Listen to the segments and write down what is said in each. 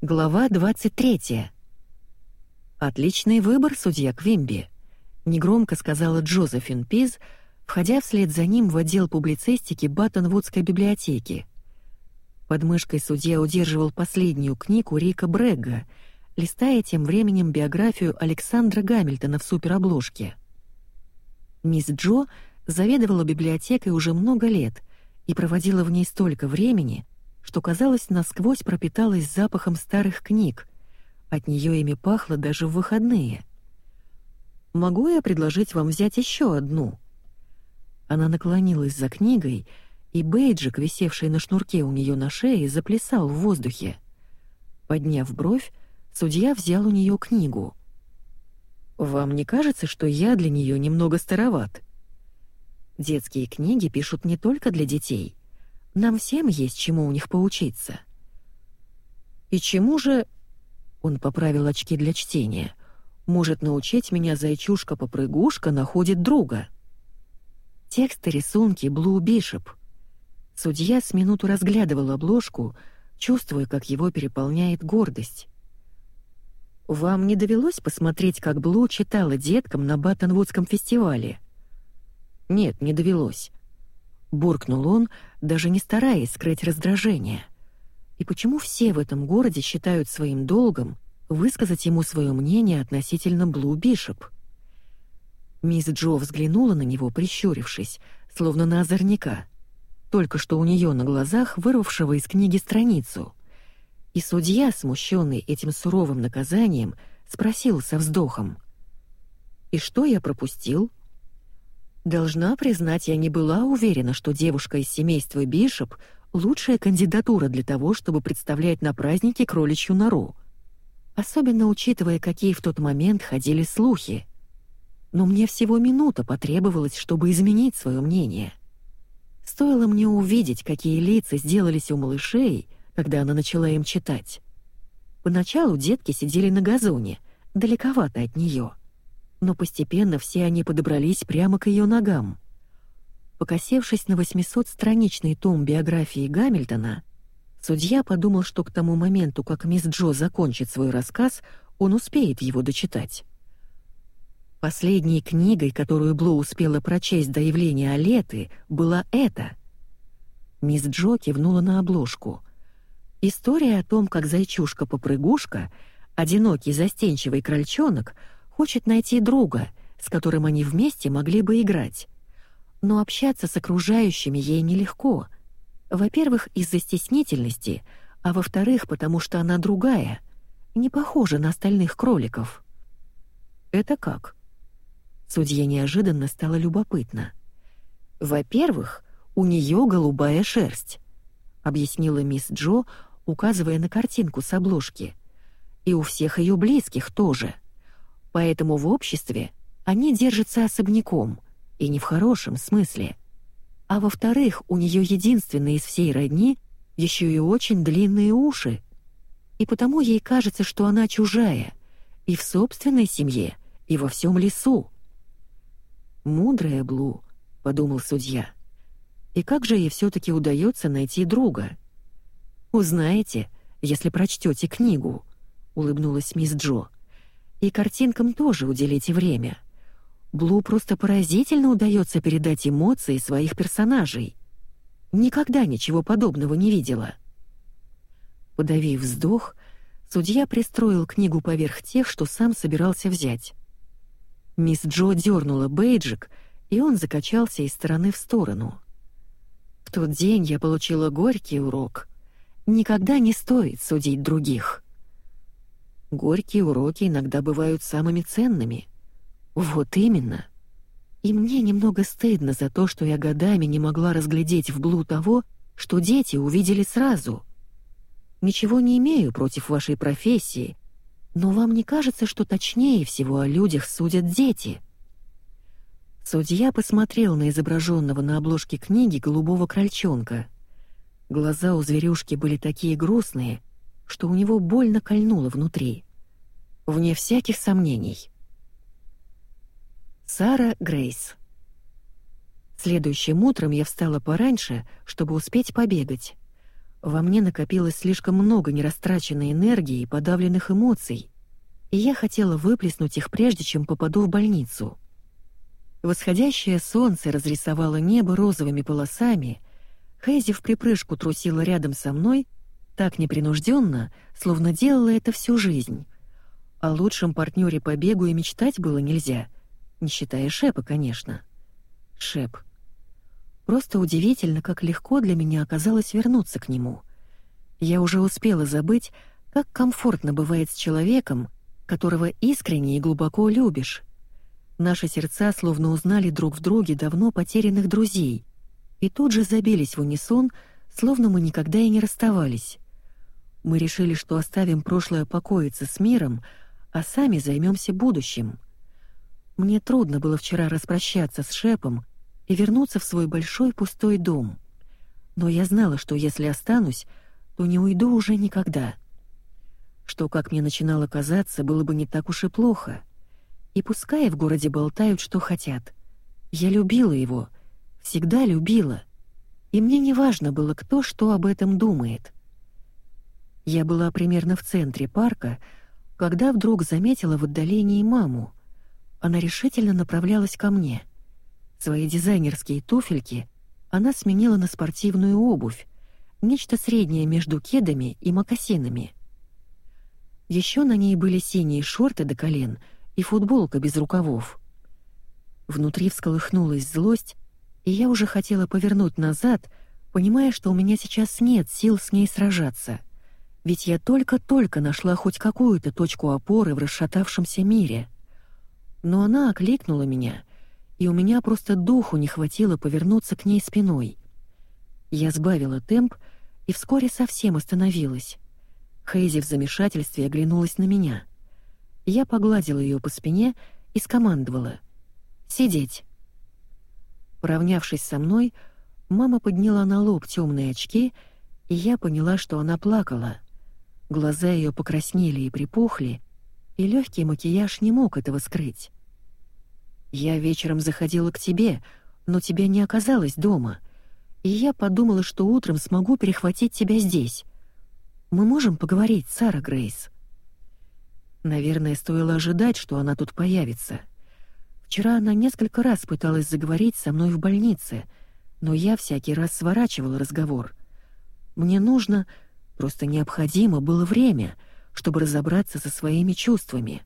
Глава 23. «Отличный выбор, судья Квимби», — негромко сказала Джозефин Пиз, входя вслед за ним в отдел публицистики Баттонвудской библиотеки. Под мышкой судья удерживал последнюю книгу Рика Брегга, листая тем временем биографию Александра Гамильтона в суперобложке. Мисс Джо заведовала библиотекой уже много лет и проводила в ней столько времени, что, казалось, насквозь пропиталась запахом старых книг. От нее ими пахло даже в выходные. «Могу я предложить вам взять еще одну?» Она наклонилась за книгой, и бейджик, висевший на шнурке у нее на шее, заплясал в воздухе. Подняв бровь, судья взял у нее книгу. «Вам не кажется, что я для нее немного староват?» Детские книги пишут не только для детей. Нам всем есть чему у них поучиться. И чему же... Он поправил очки для чтения. Может научить меня зайчушка-попрыгушка находит друга. Текст и рисунки Блу Бишоп. Судья с минуту разглядывал обложку, чувствуя, как его переполняет гордость. «Вам не довелось посмотреть, как Блу читала деткам на Баттонвудском фестивале?» «Нет, не довелось буркнул он, даже не стараясь скрыть раздражение. И почему все в этом городе считают своим долгом высказать ему свое мнение относительно Блу Бишоп? Мисс Джо взглянула на него, прищурившись, словно на озорника, только что у нее на глазах вырвавшего из книги страницу. И судья, смущенный этим суровым наказанием, спросил со вздохом. «И что я пропустил?» Должна признать, я не была уверена, что девушка из семейства Бишоп — лучшая кандидатура для того, чтобы представлять на празднике кроличью нору. Особенно учитывая, какие в тот момент ходили слухи. Но мне всего минута потребовалась, чтобы изменить свое мнение. Стоило мне увидеть, какие лица сделались у малышей, когда она начала им читать. Поначалу детки сидели на газоне, далековато от нее но постепенно все они подобрались прямо к ее ногам. Покосевшись на 800-страничный том биографии Гамильтона, судья подумал, что к тому моменту, как мисс Джо закончит свой рассказ, он успеет его дочитать. Последней книгой, которую Блу успела прочесть до явления Алеты, была эта. Мисс Джо кивнула на обложку. История о том, как зайчушка-попрыгушка, одинокий застенчивый крольчонок — Хочет найти друга, с которым они вместе могли бы играть. Но общаться с окружающими ей нелегко. Во-первых, из-за стеснительности, а во-вторых, потому что она другая, не похожа на остальных кроликов. Это как? Судье неожиданно стало любопытно. Во-первых, у нее голубая шерсть, объяснила мисс Джо, указывая на картинку с обложки. И у всех ее близких тоже поэтому в обществе они держатся особняком, и не в хорошем смысле. А во-вторых, у нее единственные из всей родни еще и очень длинные уши. И потому ей кажется, что она чужая, и в собственной семье, и во всем лесу. «Мудрая Блу», — подумал судья. «И как же ей все-таки удается найти друга?» «Узнаете, если прочтете книгу», — улыбнулась мисс Джо. И картинкам тоже уделите время. Блу просто поразительно удается передать эмоции своих персонажей. Никогда ничего подобного не видела. Подавив вздох, судья пристроил книгу поверх тех, что сам собирался взять. Мисс Джо дернула бейджик, и он закачался из стороны в сторону. В тот день я получила горький урок. Никогда не стоит судить других. Горькие уроки иногда бывают самыми ценными. Вот именно. И мне немного стыдно за то, что я годами не могла разглядеть в Блу того, что дети увидели сразу. Ничего не имею против вашей профессии, но вам не кажется, что точнее всего о людях судят дети? Судья посмотрел на изображенного на обложке книги голубого крольчонка. Глаза у зверюшки были такие грустные, что у него больно кольнуло внутри. Вне всяких сомнений. Сара Грейс. Следующим утром я встала пораньше, чтобы успеть побегать. Во мне накопилось слишком много нерастраченной энергии и подавленных эмоций, и я хотела выплеснуть их прежде, чем попаду в больницу. Восходящее солнце разрисовало небо розовыми полосами, Хейзи в припрыжку трусила рядом со мной, так непринужденно, словно делала это всю жизнь. О лучшем партнере по бегу и мечтать было нельзя, не считая Шепа, конечно. Шеп. Просто удивительно, как легко для меня оказалось вернуться к нему. Я уже успела забыть, как комфортно бывает с человеком, которого искренне и глубоко любишь. Наши сердца словно узнали друг в друге давно потерянных друзей и тут же забились в унисон, словно мы никогда и не расставались. Мы решили, что оставим прошлое покоиться с миром, а сами займемся будущим. Мне трудно было вчера распрощаться с Шепом и вернуться в свой большой пустой дом. Но я знала, что если останусь, то не уйду уже никогда. Что, как мне начинало казаться, было бы не так уж и плохо. И пускай в городе болтают, что хотят. Я любила его, всегда любила. И мне не важно было, кто что об этом думает. Я была примерно в центре парка, когда вдруг заметила в отдалении маму. Она решительно направлялась ко мне. Свои дизайнерские туфельки она сменила на спортивную обувь, нечто среднее между кедами и мокасинами. Еще на ней были синие шорты до колен и футболка без рукавов. Внутри всколыхнулась злость, и я уже хотела повернуть назад, понимая, что у меня сейчас нет сил с ней сражаться. Ведь я только-только нашла хоть какую-то точку опоры в расшатавшемся мире. Но она окликнула меня, и у меня просто духу не хватило повернуться к ней спиной. Я сбавила темп и вскоре совсем остановилась. Хейзи в замешательстве оглянулась на меня. Я погладила ее по спине и скомандовала: "Сидеть". Поравнявшись со мной, мама подняла на лоб темные очки, и я поняла, что она плакала. Глаза ее покраснели и припухли, и легкий макияж не мог этого скрыть. Я вечером заходила к тебе, но тебя не оказалось дома, и я подумала, что утром смогу перехватить тебя здесь. Мы можем поговорить, Сара Грейс. Наверное, стоило ожидать, что она тут появится. Вчера она несколько раз пыталась заговорить со мной в больнице, но я всякий раз сворачивала разговор. Мне нужно, просто необходимо было время, чтобы разобраться со своими чувствами.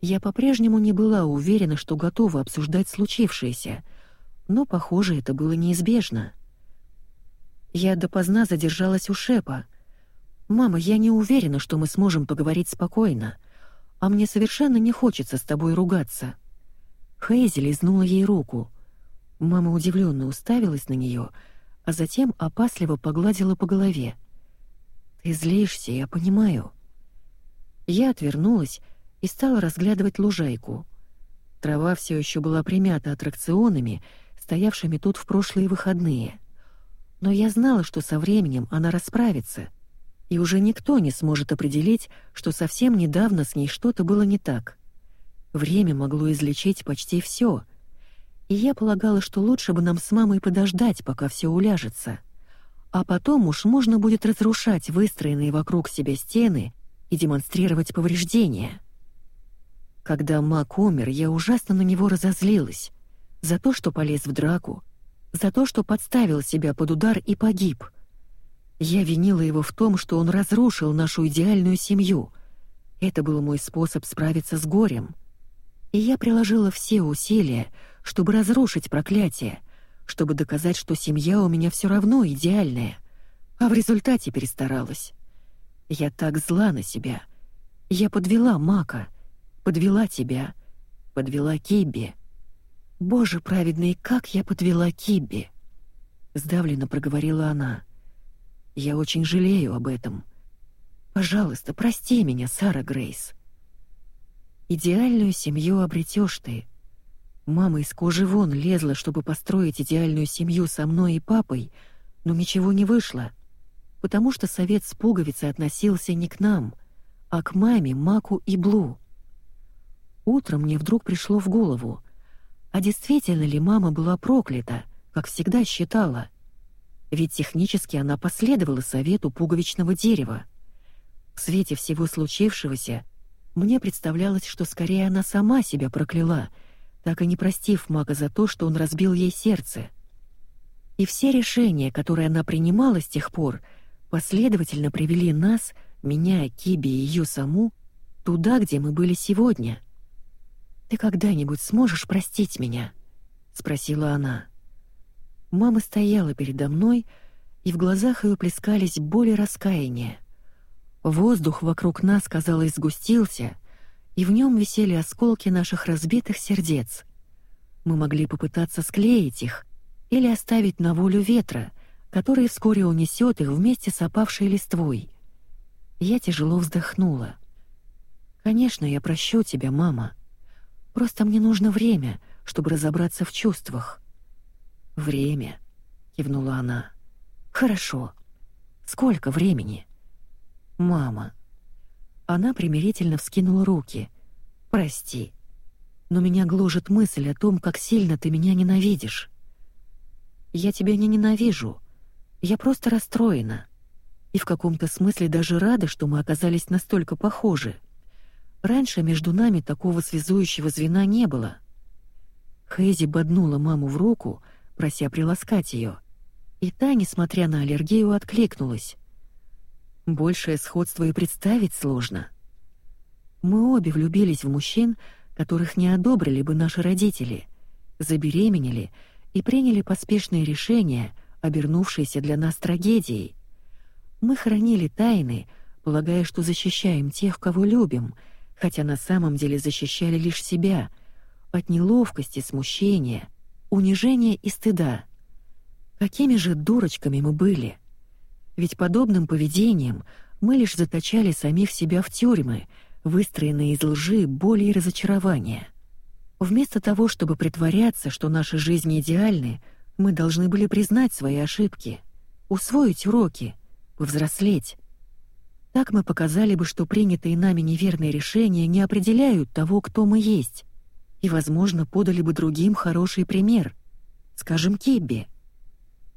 Я по-прежнему не была уверена, что готова обсуждать случившееся, но, похоже, это было неизбежно. Я допоздна задержалась у Шепа. «Мама, я не уверена, что мы сможем поговорить спокойно, а мне совершенно не хочется с тобой ругаться». Хейзи лизнула ей руку. Мама удивленно уставилась на нее, а затем опасливо погладила по голове. «Ты злишься, я понимаю». Я отвернулась и стала разглядывать лужайку. Трава все еще была примята аттракционами, стоявшими тут в прошлые выходные. Но я знала, что со временем она расправится, и уже никто не сможет определить, что совсем недавно с ней что-то было не так. Время могло излечить почти все, и я полагала, что лучше бы нам с мамой подождать, пока все уляжется. А потом уж можно будет разрушать выстроенные вокруг себя стены и демонстрировать повреждения. Когда Мак умер, я ужасно на него разозлилась. За то, что полез в драку, за то, что подставил себя под удар и погиб. Я винила его в том, что он разрушил нашу идеальную семью. Это был мой способ справиться с горем — и я приложила все усилия, чтобы разрушить проклятие, чтобы доказать, что семья у меня все равно идеальная, а в результате перестаралась. Я так зла на себя. Я подвела Мака, подвела тебя, подвела Кибби. Боже праведный, как я подвела Кибби!» Сдавленно проговорила она. «Я очень жалею об этом. Пожалуйста, прости меня, Сара Грейс». Идеальную семью обретешь ты. Мама из кожи вон лезла, чтобы построить идеальную семью со мной и папой, но ничего не вышло, потому что совет с пуговицей относился не к нам, а к маме, Маку и Блу. Утром мне вдруг пришло в голову, а действительно ли мама была проклята, как всегда считала? Ведь технически она последовала совету пуговичного дерева. В свете всего случившегося мне представлялось, что скорее она сама себя прокляла, так и не простив Мага за то, что он разбил ей сердце. И все решения, которые она принимала с тех пор, последовательно привели нас, меня, Киби и ее саму, туда, где мы были сегодня. «Ты когда-нибудь сможешь простить меня?» — спросила она. Мама стояла передо мной, и в глазах ее плескались боль и раскаяние. Воздух вокруг нас, казалось, сгустился, и в нем висели осколки наших разбитых сердец. Мы могли попытаться склеить их или оставить на волю ветра, который вскоре унесет их вместе с опавшей листвой. Я тяжело вздохнула. «Конечно, я прощу тебя, мама. Просто мне нужно время, чтобы разобраться в чувствах». «Время», — кивнула она. «Хорошо. Сколько времени?» «Мама». Она примирительно вскинула руки. «Прости, но меня гложет мысль о том, как сильно ты меня ненавидишь». «Я тебя не ненавижу. Я просто расстроена. И в каком-то смысле даже рада, что мы оказались настолько похожи. Раньше между нами такого связующего звена не было». Хейзи боднула маму в руку, прося приласкать ее, и та, несмотря на аллергию, откликнулась. Большее сходство и представить сложно. Мы обе влюбились в мужчин, которых не одобрили бы наши родители, забеременели и приняли поспешные решения, обернувшиеся для нас трагедией. Мы хранили тайны, полагая, что защищаем тех, кого любим, хотя на самом деле защищали лишь себя от неловкости, смущения, унижения и стыда. Какими же дурочками мы были! — ведь подобным поведением мы лишь заточали самих себя в тюрьмы, выстроенные из лжи, боли и разочарования. Вместо того, чтобы притворяться, что наши жизни идеальны, мы должны были признать свои ошибки, усвоить уроки, повзрослеть. Так мы показали бы, что принятые нами неверные решения не определяют того, кто мы есть, и, возможно, подали бы другим хороший пример. Скажем, Кибби —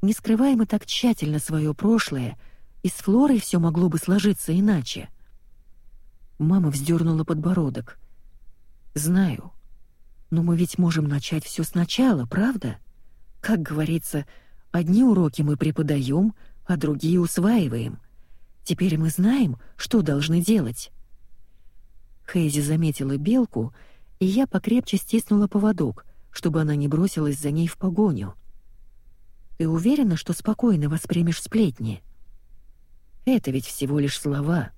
не скрывая мы так тщательно свое прошлое, и с Флорой все могло бы сложиться иначе. Мама вздернула подбородок. «Знаю. Но мы ведь можем начать все сначала, правда? Как говорится, одни уроки мы преподаем, а другие усваиваем. Теперь мы знаем, что должны делать». Хейзи заметила белку, и я покрепче стиснула поводок, чтобы она не бросилась за ней в погоню. Ты уверена, что спокойно воспримешь сплетни? Это ведь всего лишь слова.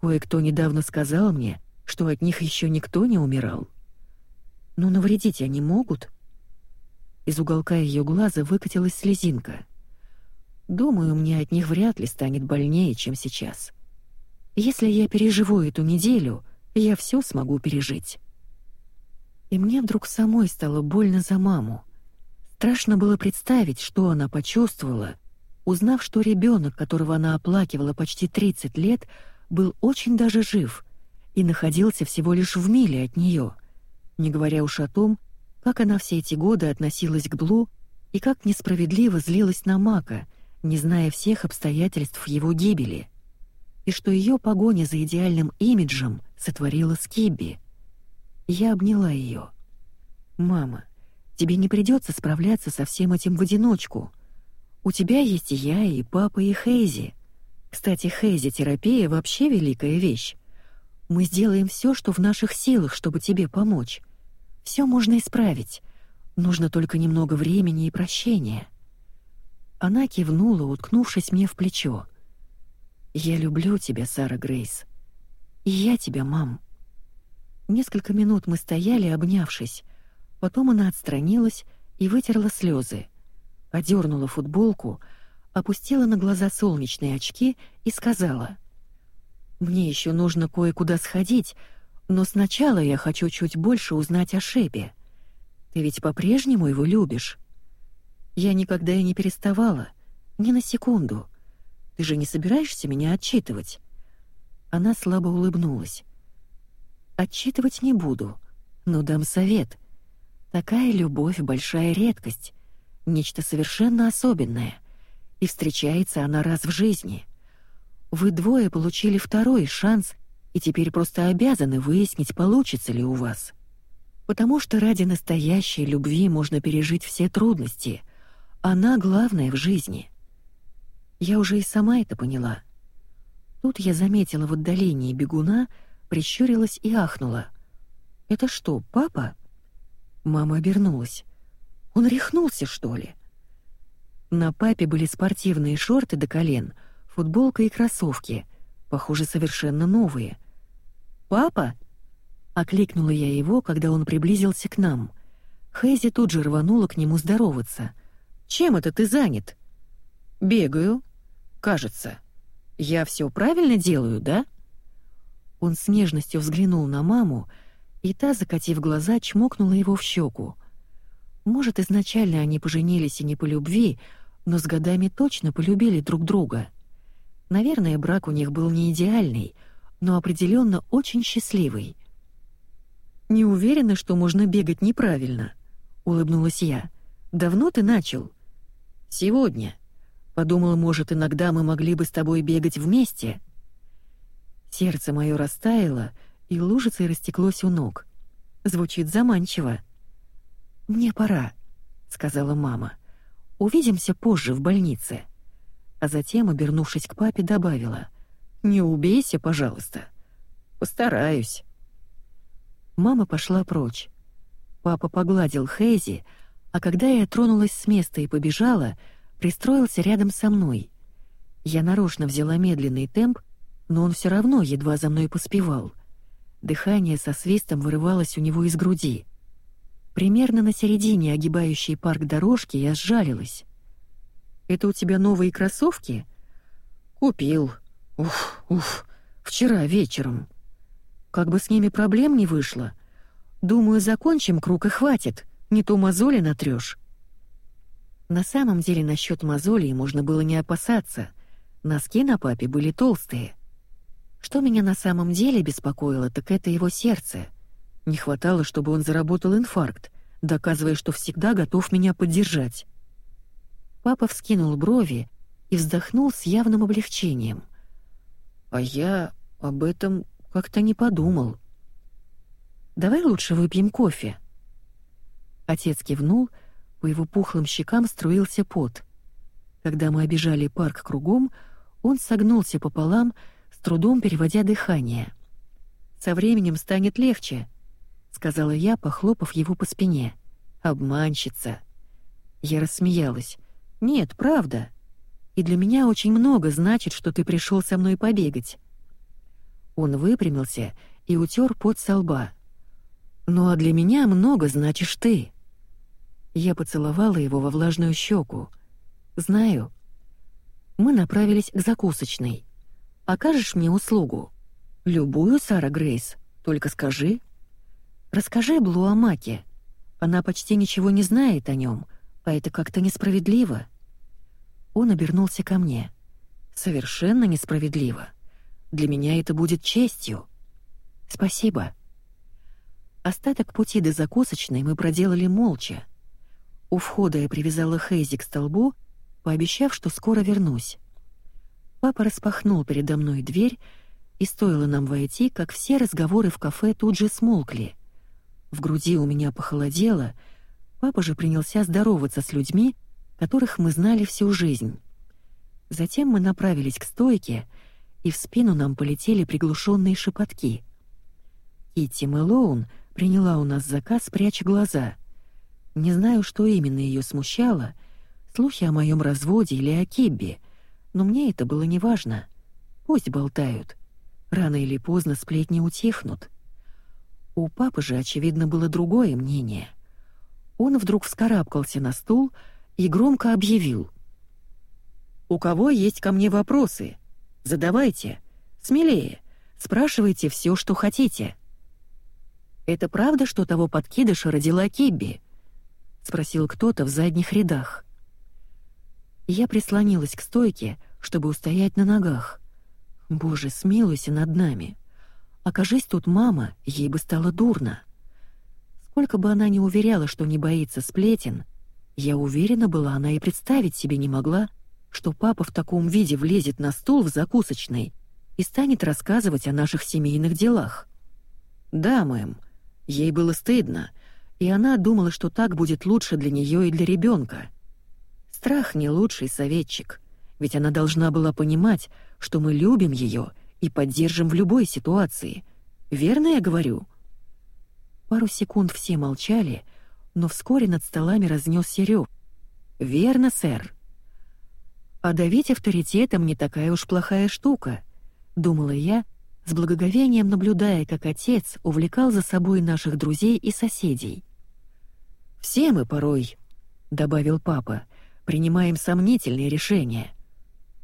Кое-кто недавно сказал мне, что от них еще никто не умирал. Но навредить они могут? Из уголка ее глаза выкатилась слезинка. Думаю, мне от них вряд ли станет больнее, чем сейчас. Если я переживу эту неделю, я все смогу пережить. И мне вдруг самой стало больно за маму. Страшно было представить, что она почувствовала, узнав, что ребенок, которого она оплакивала почти 30 лет, был очень даже жив и находился всего лишь в миле от нее, не говоря уж о том, как она все эти годы относилась к Блу и как несправедливо злилась на Мака, не зная всех обстоятельств его гибели, и что ее погоня за идеальным имиджем сотворила с Кибби. Я обняла ее. «Мама, Тебе не придется справляться со всем этим в одиночку. У тебя есть и я, и папа, и Хейзи. Кстати, Хейзи-терапия вообще великая вещь. Мы сделаем все, что в наших силах, чтобы тебе помочь. Все можно исправить. Нужно только немного времени и прощения». Она кивнула, уткнувшись мне в плечо. «Я люблю тебя, Сара Грейс. И я тебя, мам». Несколько минут мы стояли, обнявшись, Потом она отстранилась и вытерла слезы, одернула футболку, опустила на глаза солнечные очки и сказала: "Мне еще нужно кое-куда сходить, но сначала я хочу чуть больше узнать о Шепе. Ты ведь по-прежнему его любишь?" Я никогда и не переставала, ни на секунду. Ты же не собираешься меня отчитывать? Она слабо улыбнулась. Отчитывать не буду, но дам совет. Такая любовь — большая редкость, нечто совершенно особенное. И встречается она раз в жизни. Вы двое получили второй шанс и теперь просто обязаны выяснить, получится ли у вас. Потому что ради настоящей любви можно пережить все трудности. Она главная в жизни. Я уже и сама это поняла. Тут я заметила в отдалении бегуна, прищурилась и ахнула. «Это что, папа?» Мама обернулась. «Он рехнулся, что ли?» На папе были спортивные шорты до колен, футболка и кроссовки, похоже, совершенно новые. «Папа?» — окликнула я его, когда он приблизился к нам. Хейзи тут же рванула к нему здороваться. «Чем это ты занят?» «Бегаю. Кажется. Я все правильно делаю, да?» Он с нежностью взглянул на маму, и та, закатив глаза, чмокнула его в щеку. Может, изначально они поженились и не по любви, но с годами точно полюбили друг друга. Наверное, брак у них был не идеальный, но определенно очень счастливый. «Не уверена, что можно бегать неправильно», — улыбнулась я. «Давно ты начал?» «Сегодня. Подумала, может, иногда мы могли бы с тобой бегать вместе». Сердце мое растаяло, и лужицей растеклось у ног. Звучит заманчиво. «Мне пора», — сказала мама. «Увидимся позже в больнице». А затем, обернувшись к папе, добавила. «Не убейся, пожалуйста». «Постараюсь». Мама пошла прочь. Папа погладил Хейзи, а когда я тронулась с места и побежала, пристроился рядом со мной. Я нарочно взяла медленный темп, но он все равно едва за мной поспевал. Дыхание со свистом вырывалось у него из груди. Примерно на середине огибающей парк дорожки я сжалилась. «Это у тебя новые кроссовки?» «Купил. Уф, уф, вчера вечером. Как бы с ними проблем не вышло. Думаю, закончим круг и хватит, не то мозоли натрёшь». На самом деле насчет мозолей можно было не опасаться. Носки на папе были толстые. Что меня на самом деле беспокоило, так это его сердце — не хватало, чтобы он заработал инфаркт, доказывая, что всегда готов меня поддержать. Папа вскинул брови и вздохнул с явным облегчением. А я об этом как-то не подумал. Давай лучше выпьем кофе. Отец кивнул, по его пухлым щекам струился пот. Когда мы обежали парк кругом, он согнулся пополам, с трудом переводя дыхание. Со временем станет легче, сказала я, похлопав его по спине. Обманщица. Я рассмеялась. Нет, правда. И для меня очень много значит, что ты пришел со мной побегать. Он выпрямился и утер пот со лба. Ну а для меня много значишь ты. Я поцеловала его во влажную щеку. Знаю. Мы направились к закусочной. Окажешь мне услугу? Любую, Сара Грейс. Только скажи. Расскажи Блу о Маке. Она почти ничего не знает о нем, а это как-то несправедливо. Он обернулся ко мне. Совершенно несправедливо. Для меня это будет честью. Спасибо. Остаток пути до закусочной мы проделали молча. У входа я привязала Хейзи к столбу, пообещав, что скоро вернусь. Папа распахнул передо мной дверь, и стоило нам войти, как все разговоры в кафе тут же смолкли. В груди у меня похолодело, папа же принялся здороваться с людьми, которых мы знали всю жизнь. Затем мы направились к стойке, и в спину нам полетели приглушенные шепотки. Китти Мэлоун приняла у нас заказ, пряча глаза. Не знаю, что именно ее смущало, слухи о моем разводе или о Кибби, но мне это было неважно. Пусть болтают. Рано или поздно сплетни утихнут. У папы же, очевидно, было другое мнение. Он вдруг вскарабкался на стул и громко объявил. «У кого есть ко мне вопросы? Задавайте. Смелее. Спрашивайте все, что хотите». «Это правда, что того подкидыша родила Кибби?» — спросил кто-то в задних рядах. Я прислонилась к стойке, чтобы устоять на ногах. «Боже, смилуйся над нами!» Окажись тут мама, ей бы стало дурно. Сколько бы она ни уверяла, что не боится сплетен, я уверена была, она и представить себе не могла, что папа в таком виде влезет на стол в закусочной и станет рассказывать о наших семейных делах. Да, мэм, ей было стыдно, и она думала, что так будет лучше для нее и для ребенка. Страх не лучший советчик, ведь она должна была понимать, что мы любим ее и поддержим в любой ситуации. Верно я говорю? Пару секунд все молчали, но вскоре над столами разнесся рев. «Верно, сэр». «А давить авторитетом не такая уж плохая штука», — думала я, с благоговением наблюдая, как отец увлекал за собой наших друзей и соседей. «Все мы порой», — добавил папа, — «принимаем сомнительные решения.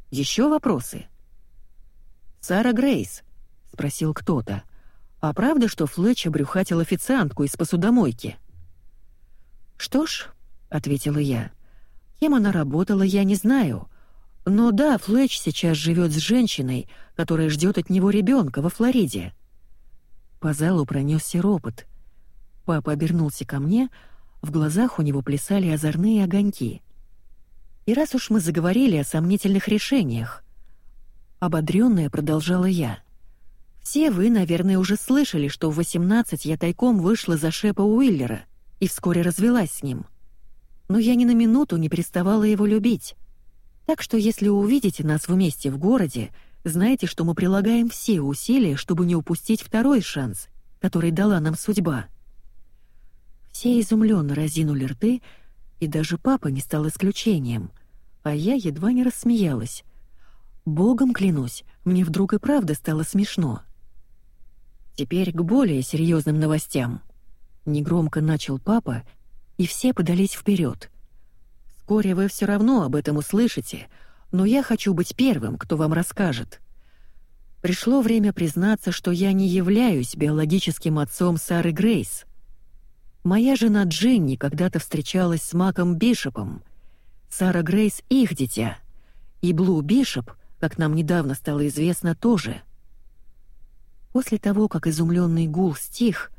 Еще вопросы?» «Сара Грейс», — спросил кто-то, — «а правда, что Флетч обрюхатил официантку из посудомойки?» «Что ж», — ответила я, — «кем она работала, я не знаю. Но да, Флетч сейчас живет с женщиной, которая ждет от него ребенка во Флориде». По залу пронесся ропот. Папа обернулся ко мне, в глазах у него плясали озорные огоньки. И раз уж мы заговорили о сомнительных решениях, ободрённая продолжала я. Все вы, наверное, уже слышали, что в 18 я тайком вышла за Шепа Уиллера и вскоре развелась с ним. Но я ни на минуту не переставала его любить. Так что если увидите нас вместе в городе, знайте, что мы прилагаем все усилия, чтобы не упустить второй шанс, который дала нам судьба. Все изумленно разинули рты, и даже папа не стал исключением, а я едва не рассмеялась. Богом клянусь, мне вдруг и правда стало смешно. Теперь к более серьезным новостям. Негромко начал папа, и все подались вперед. Вскоре вы все равно об этом услышите, но я хочу быть первым, кто вам расскажет. Пришло время признаться, что я не являюсь биологическим отцом Сары Грейс. Моя жена Дженни когда-то встречалась с Маком Бишопом. Сара Грейс — их дитя. И Блу Бишоп, как нам недавно стало известно, тоже. После того, как изумленный гул стих,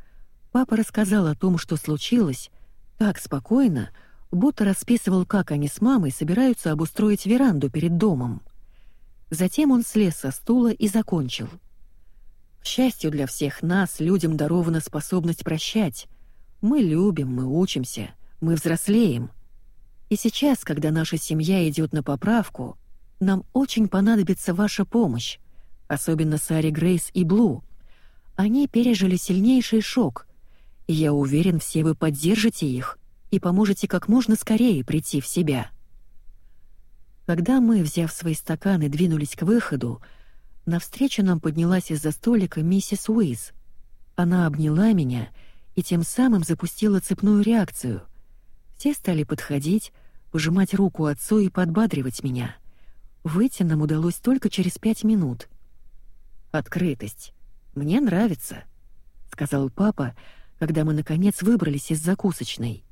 папа рассказал о том, что случилось, так спокойно, будто расписывал, как они с мамой собираются обустроить веранду перед домом. Затем он слез со стула и закончил. К счастью для всех нас, людям дарована способность прощать, мы любим, мы учимся, мы взрослеем. И сейчас, когда наша семья идет на поправку, нам очень понадобится ваша помощь, особенно Саре Грейс и Блу. Они пережили сильнейший шок, и я уверен, все вы поддержите их и поможете как можно скорее прийти в себя. Когда мы, взяв свои стаканы, двинулись к выходу, навстречу нам поднялась из-за столика миссис Уиз. Она обняла меня и тем самым запустила цепную реакцию. Все стали подходить, пожимать руку отцу и подбадривать меня. Выйти нам удалось только через пять минут. «Открытость. Мне нравится», — сказал папа, когда мы, наконец, выбрались из закусочной.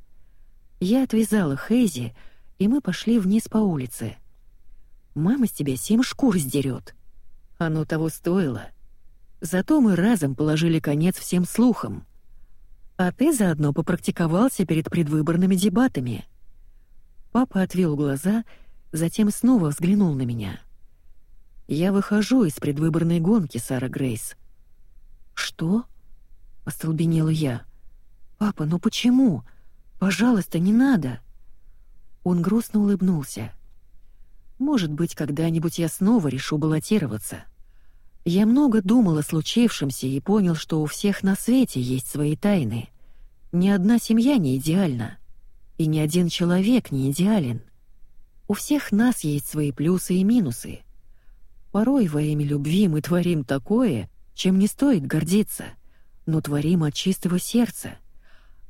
Я отвязала Хейзи, и мы пошли вниз по улице. «Мама с тебя семь шкур сдерет. Оно того стоило. Зато мы разом положили конец всем слухам. А ты заодно попрактиковался перед предвыборными дебатами. Папа отвел глаза, затем снова взглянул на меня. Я выхожу из предвыборной гонки, Сара Грейс. Что? остолбенела я. Папа, ну почему? Пожалуйста, не надо. Он грустно улыбнулся. Может быть, когда-нибудь я снова решу баллотироваться. Я много думал о случившемся и понял, что у всех на свете есть свои тайны. Ни одна семья не идеальна, и ни один человек не идеален. У всех нас есть свои плюсы и минусы. Порой во имя любви мы творим такое, чем не стоит гордиться, но творим от чистого сердца,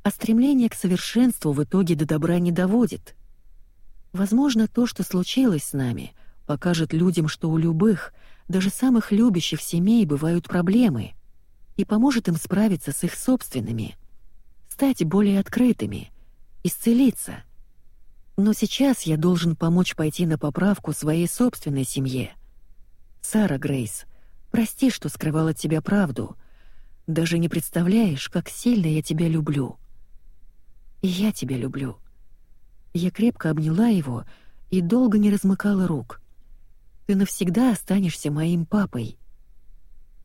а стремление к совершенству в итоге до добра не доводит. Возможно, то, что случилось с нами, покажет людям, что у любых — даже самых любящих семей бывают проблемы, и поможет им справиться с их собственными, стать более открытыми, исцелиться. Но сейчас я должен помочь пойти на поправку своей собственной семье. Сара Грейс, прости, что скрывала от тебя правду. Даже не представляешь, как сильно я тебя люблю. И я тебя люблю. Я крепко обняла его, и долго не размыкала рук. «Ты навсегда останешься моим папой»,